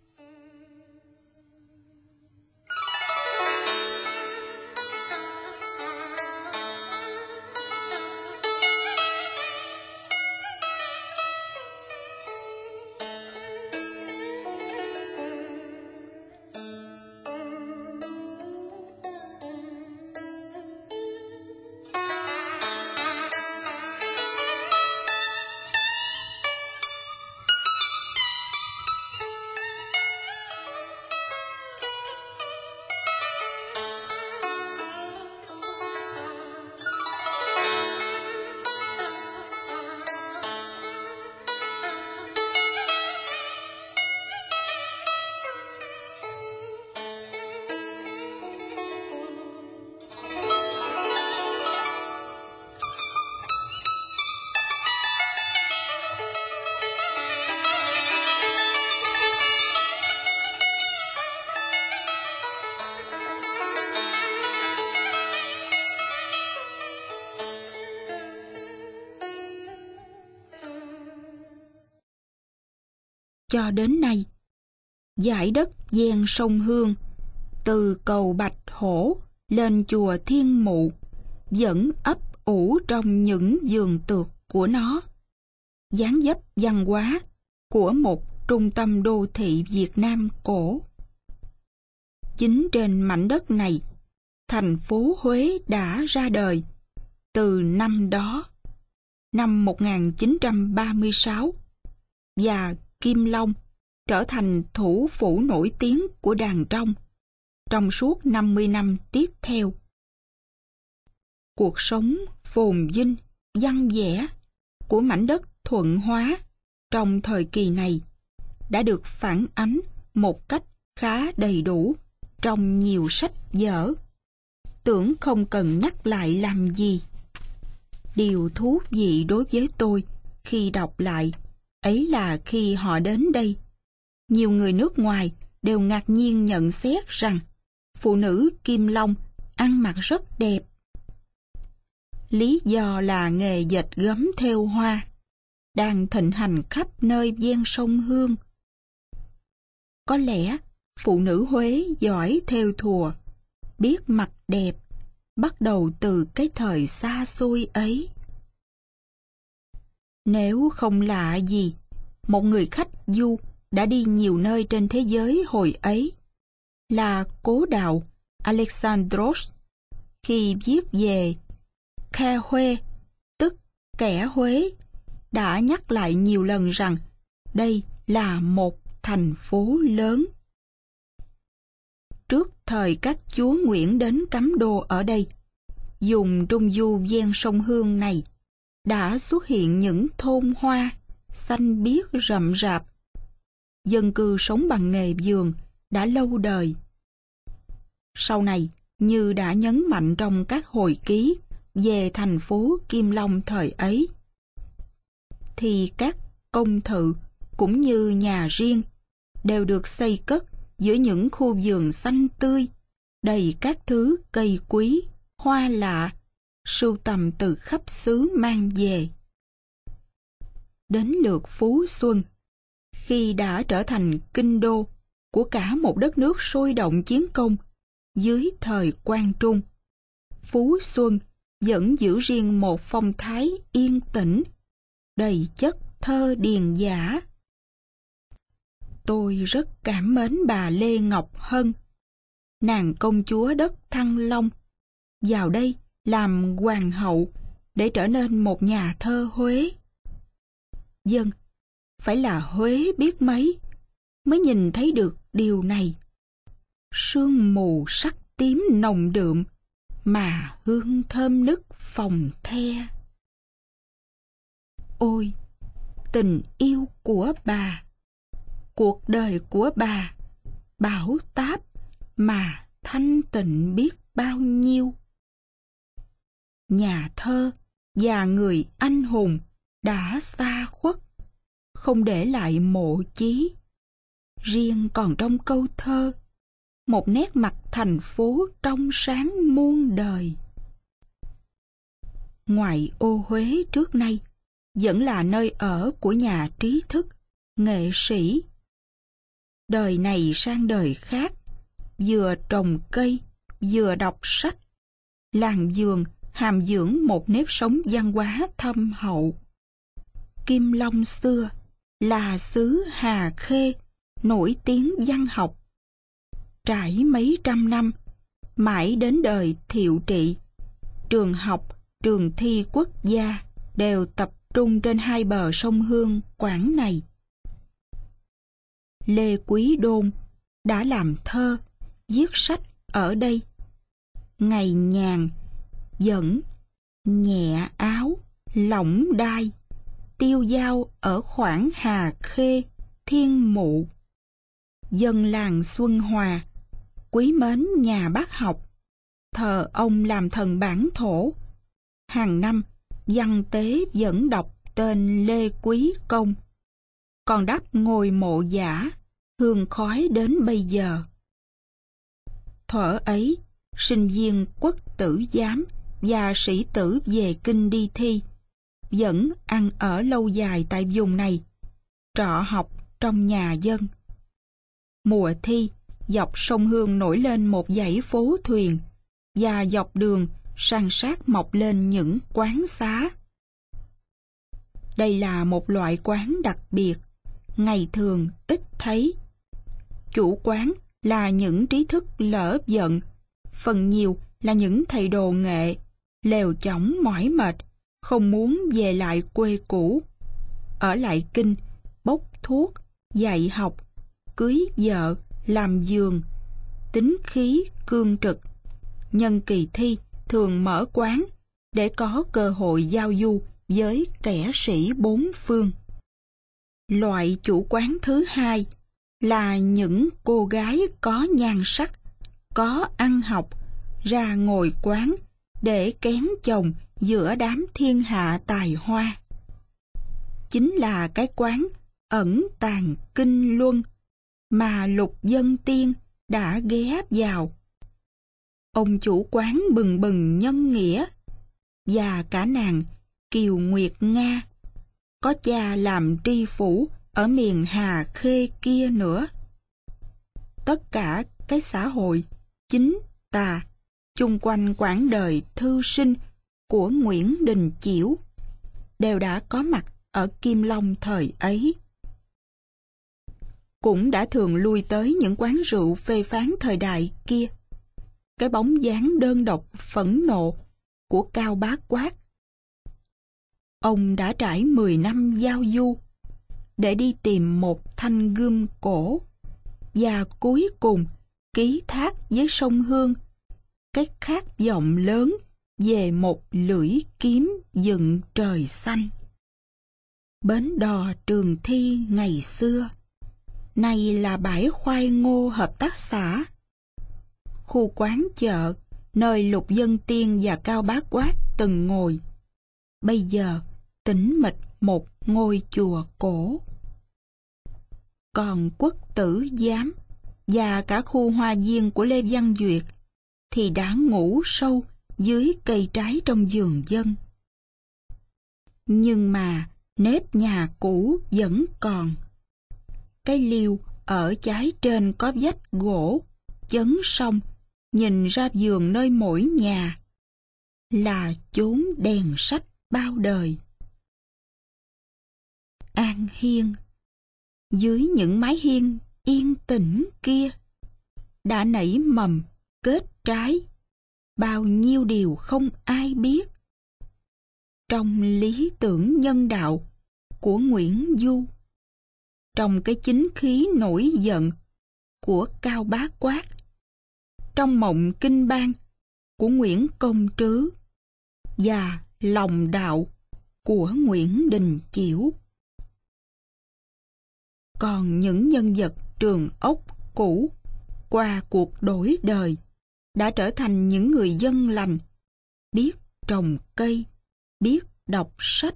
Cho đến nay. Giải đất gian sông Hương, từ cầu Bạch Hổ lên chùa Thiên Mụ, vẫn ấp ủ trong những giường tược của nó. dáng dấp văn hóa của một trung tâm đô thị Việt Nam cổ. Chính trên mảnh đất này, thành phố Huế đã ra đời từ năm đó, năm 1936, và Kim Long trở thành thủ phủ nổi tiếng của đàn trong trong suốt 50 năm tiếp theo. Cuộc sống phồn vinh, văn vẻ của mảnh đất thuận hóa trong thời kỳ này đã được phản ánh một cách khá đầy đủ trong nhiều sách vở. Tưởng không cần nhắc lại làm gì. Điều thú vị đối với tôi khi đọc lại Ấy là khi họ đến đây, nhiều người nước ngoài đều ngạc nhiên nhận xét rằng phụ nữ Kim Long ăn mặc rất đẹp. Lý do là nghề dệt gấm theo hoa đang thịnh hành khắp nơi ven sông Hương. Có lẽ phụ nữ Huế giỏi theo thùa, biết mặt đẹp, bắt đầu từ cái thời xa xôi ấy. Nếu không lạ gì, một người khách du đã đi nhiều nơi trên thế giới hồi ấy là cố đạo Alexandros khi viết về Khe Huê, tức kẻ Huế, đã nhắc lại nhiều lần rằng đây là một thành phố lớn. trước thời các chúa Nguyễn đến cắm đô ở đây, dùng trung du ven sông Hương này, đã xuất hiện những thôn hoa, xanh biếc rậm rạp. Dân cư sống bằng nghề vườn đã lâu đời. Sau này, như đã nhấn mạnh trong các hồi ký về thành phố Kim Long thời ấy, thì các công thự cũng như nhà riêng đều được xây cất giữa những khu vườn xanh tươi, đầy các thứ cây quý, hoa lạ, sưu tầm từ khắp xứ mang về. Đến lượt Phú Xuân, khi đã trở thành kinh đô của cả một đất nước sôi động chiến công dưới thời Quang Trung, Phú Xuân vẫn giữ riêng một phong thái yên tĩnh, đầy chất thơ điền giả. Tôi rất cảm mến bà Lê Ngọc Hân, nàng công chúa đất Thăng Long, vào đây làm hoàng hậu để trở nên một nhà thơ Huế. Dân, phải là Huế biết mấy mới nhìn thấy được điều này. Sương mù sắc tím nồng đượm mà hương thơm nức phòng the. Ôi, tình yêu của bà, cuộc đời của bà, bảo táp mà thanh tịnh biết bao nhiêu. Nhà thơ và người anh hùng đã xa khuất, không để lại mộ chí. Riêng còn trong câu thơ, một nét mặt thành phố trong sáng muôn đời. Ngoài ô Huế trước nay, vẫn là nơi ở của nhà trí thức, nghệ sĩ. Đời này sang đời khác, vừa trồng cây, vừa đọc sách. Làng vườn hàm dưỡng một nếp sống văn hóa thâm hậu. Kim Long xưa là xứ Hà Khê, nổi tiếng văn học. Trải mấy trăm năm, mãi đến đời thiệu trị, trường học, trường thi quốc gia đều tập trung trên hai bờ sông Hương, Quảng này. Lê Quý Đôn đã làm thơ, viết sách ở đây. Ngày nhàn, dẫn, nhẹ áo, lỏng đai, tiêu dao ở khoảng Hà Khê, Thiên Mụ. Dân làng Xuân Hòa, quý mến nhà bác học, thờ ông làm thần bản thổ. Hàng năm, văn tế vẫn đọc tên Lê Quý Công. Còn đắp ngồi mộ giả, hương khói đến bây giờ. Thuở ấy, sinh viên quốc tử giám và sĩ tử về kinh đi thi, vẫn ăn ở lâu dài tại vùng này, trọ học trong nhà dân. Mùa thi, dọc sông Hương nổi lên một dãy phố thuyền, và dọc đường san sát mọc lên những quán xá. Đây là một loại quán đặc biệt, ngày thường ít thấy. Chủ quán là những trí thức lỡ giận, phần nhiều là những thầy đồ nghệ, lèo chóng mỏi mệt, không muốn về lại quê cũ. Ở lại kinh, bốc thuốc, dạy học, cưới vợ, làm giường, tính khí cương trực. Nhân kỳ thi thường mở quán để có cơ hội giao du với kẻ sĩ bốn phương. Loại chủ quán thứ hai là những cô gái có nhan sắc, có ăn học, ra ngồi quán để kén chồng giữa đám thiên hạ tài hoa. Chính là cái quán ẩn tàng kinh luân mà lục dân tiên đã ghé vào. Ông chủ quán bừng bừng nhân nghĩa và cả nàng Kiều Nguyệt Nga, có cha làm tri phủ ở miền Hà Khê kia nữa. Tất cả cái xã hội chính tà chung quanh quãng đời thư sinh của Nguyễn Đình Chiểu, đều đã có mặt ở Kim Long thời ấy. Cũng đã thường lui tới những quán rượu phê phán thời đại kia. Cái bóng dáng đơn độc, phẫn nộ của Cao Bá Quát. Ông đã trải 10 năm giao du để đi tìm một thanh gươm cổ và cuối cùng ký thác với sông Hương cái khát vọng lớn về một lưỡi kiếm dựng trời xanh. Bến đò trường thi ngày xưa, này là bãi khoai ngô hợp tác xã. Khu quán chợ, nơi lục dân tiên và cao bá quát từng ngồi. Bây giờ, tĩnh mịch một ngôi chùa cổ. Còn quốc tử giám và cả khu hoa viên của Lê Văn Duyệt thì đã ngủ sâu dưới cây trái trong vườn dân. Nhưng mà nếp nhà cũ vẫn còn. Cái liêu ở trái trên có vách gỗ, chấn sông, nhìn ra vườn nơi mỗi nhà là chốn đèn sách bao đời. An Hiên Dưới những mái hiên yên tĩnh kia đã nảy mầm kết trái bao nhiêu điều không ai biết trong lý tưởng nhân đạo của Nguyễn Du, trong cái chính khí nổi giận của Cao Bá Quát, trong mộng kinh bang của Nguyễn Công Trứ và lòng đạo của Nguyễn Đình Chiểu. Còn những nhân vật trường ốc cũ qua cuộc đổi đời đã trở thành những người dân lành, biết trồng cây, biết đọc sách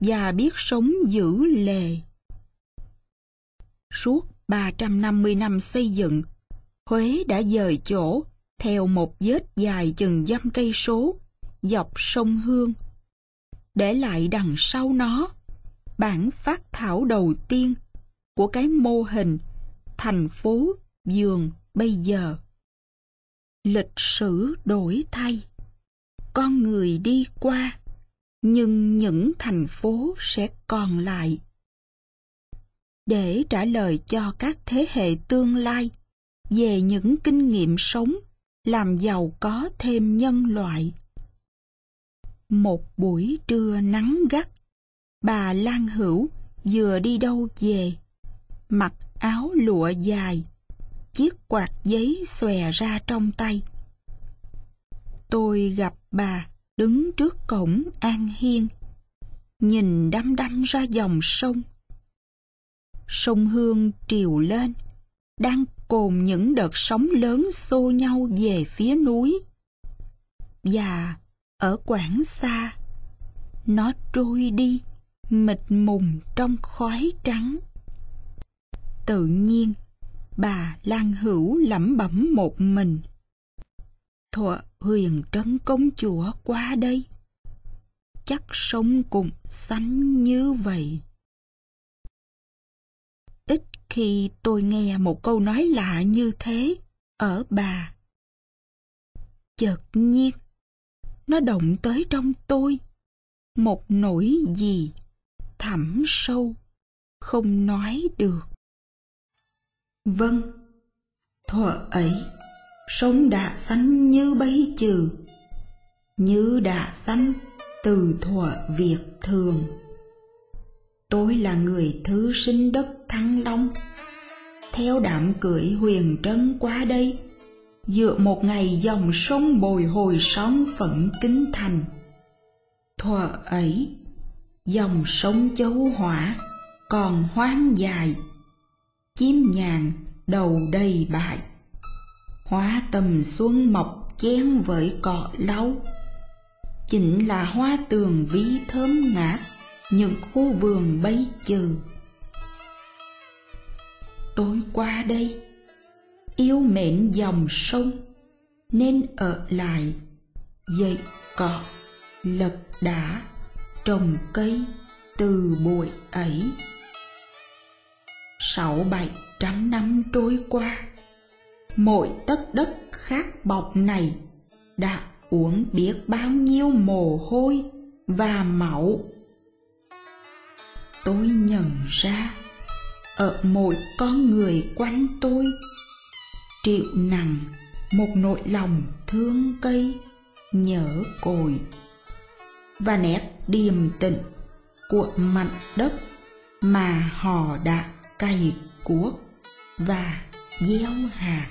và biết sống giữ lề. Suốt 350 năm xây dựng, Huế đã dời chỗ theo một vết dài chừng dăm cây số dọc sông Hương. Để lại đằng sau nó bản phát thảo đầu tiên của cái mô hình thành phố giường bây giờ. Lịch sử đổi thay, con người đi qua, nhưng những thành phố sẽ còn lại. Để trả lời cho các thế hệ tương lai về những kinh nghiệm sống làm giàu có thêm nhân loại. Một buổi trưa nắng gắt, bà Lan Hữu vừa đi đâu về, mặc áo lụa dài, chiếc quạt giấy xòe ra trong tay. Tôi gặp bà đứng trước cổng An Hiên, nhìn đăm đăm ra dòng sông. Sông Hương triều lên, đang cồn những đợt sóng lớn xô nhau về phía núi. Và ở quảng xa, nó trôi đi, mịt mùng trong khói trắng. Tự nhiên, bà Lan Hữu lẩm bẩm một mình. Thuở huyền trấn công chúa qua đây. Chắc sống cùng sánh như vậy. Ít khi tôi nghe một câu nói lạ như thế ở bà. Chợt nhiên, nó động tới trong tôi. Một nỗi gì thẳm sâu, không nói được. Vâng, thuở ấy, sống đã sanh như bấy trừ, như đã sanh từ thuở việc thường. Tôi là người thứ sinh đất Thăng Long, theo đạm cưỡi huyền trân qua đây, dựa một ngày dòng sông bồi hồi sóng phẫn kính thành. Thuở ấy, dòng sông châu hỏa còn hoang dài chim nhàn, đầu đầy bại. Hoa tầm xuân mọc chén với cỏ lau. Chính là hoa tường ví thơm ngát, những khu vườn bấy trừ tối qua đây, yêu mến dòng sông, nên ở lại dậy cỏ lật đá trồng cây từ buổi ấy sáu bảy trăm năm trôi qua, mỗi tấc đất khác bọc này đã uống biết bao nhiêu mồ hôi và máu. Tôi nhận ra, ở mỗi con người quanh tôi, chịu nặng một nỗi lòng thương cây, nhớ cội và nét điềm tĩnh của mảnh đất mà họ đã cày cuốc và gieo hạt.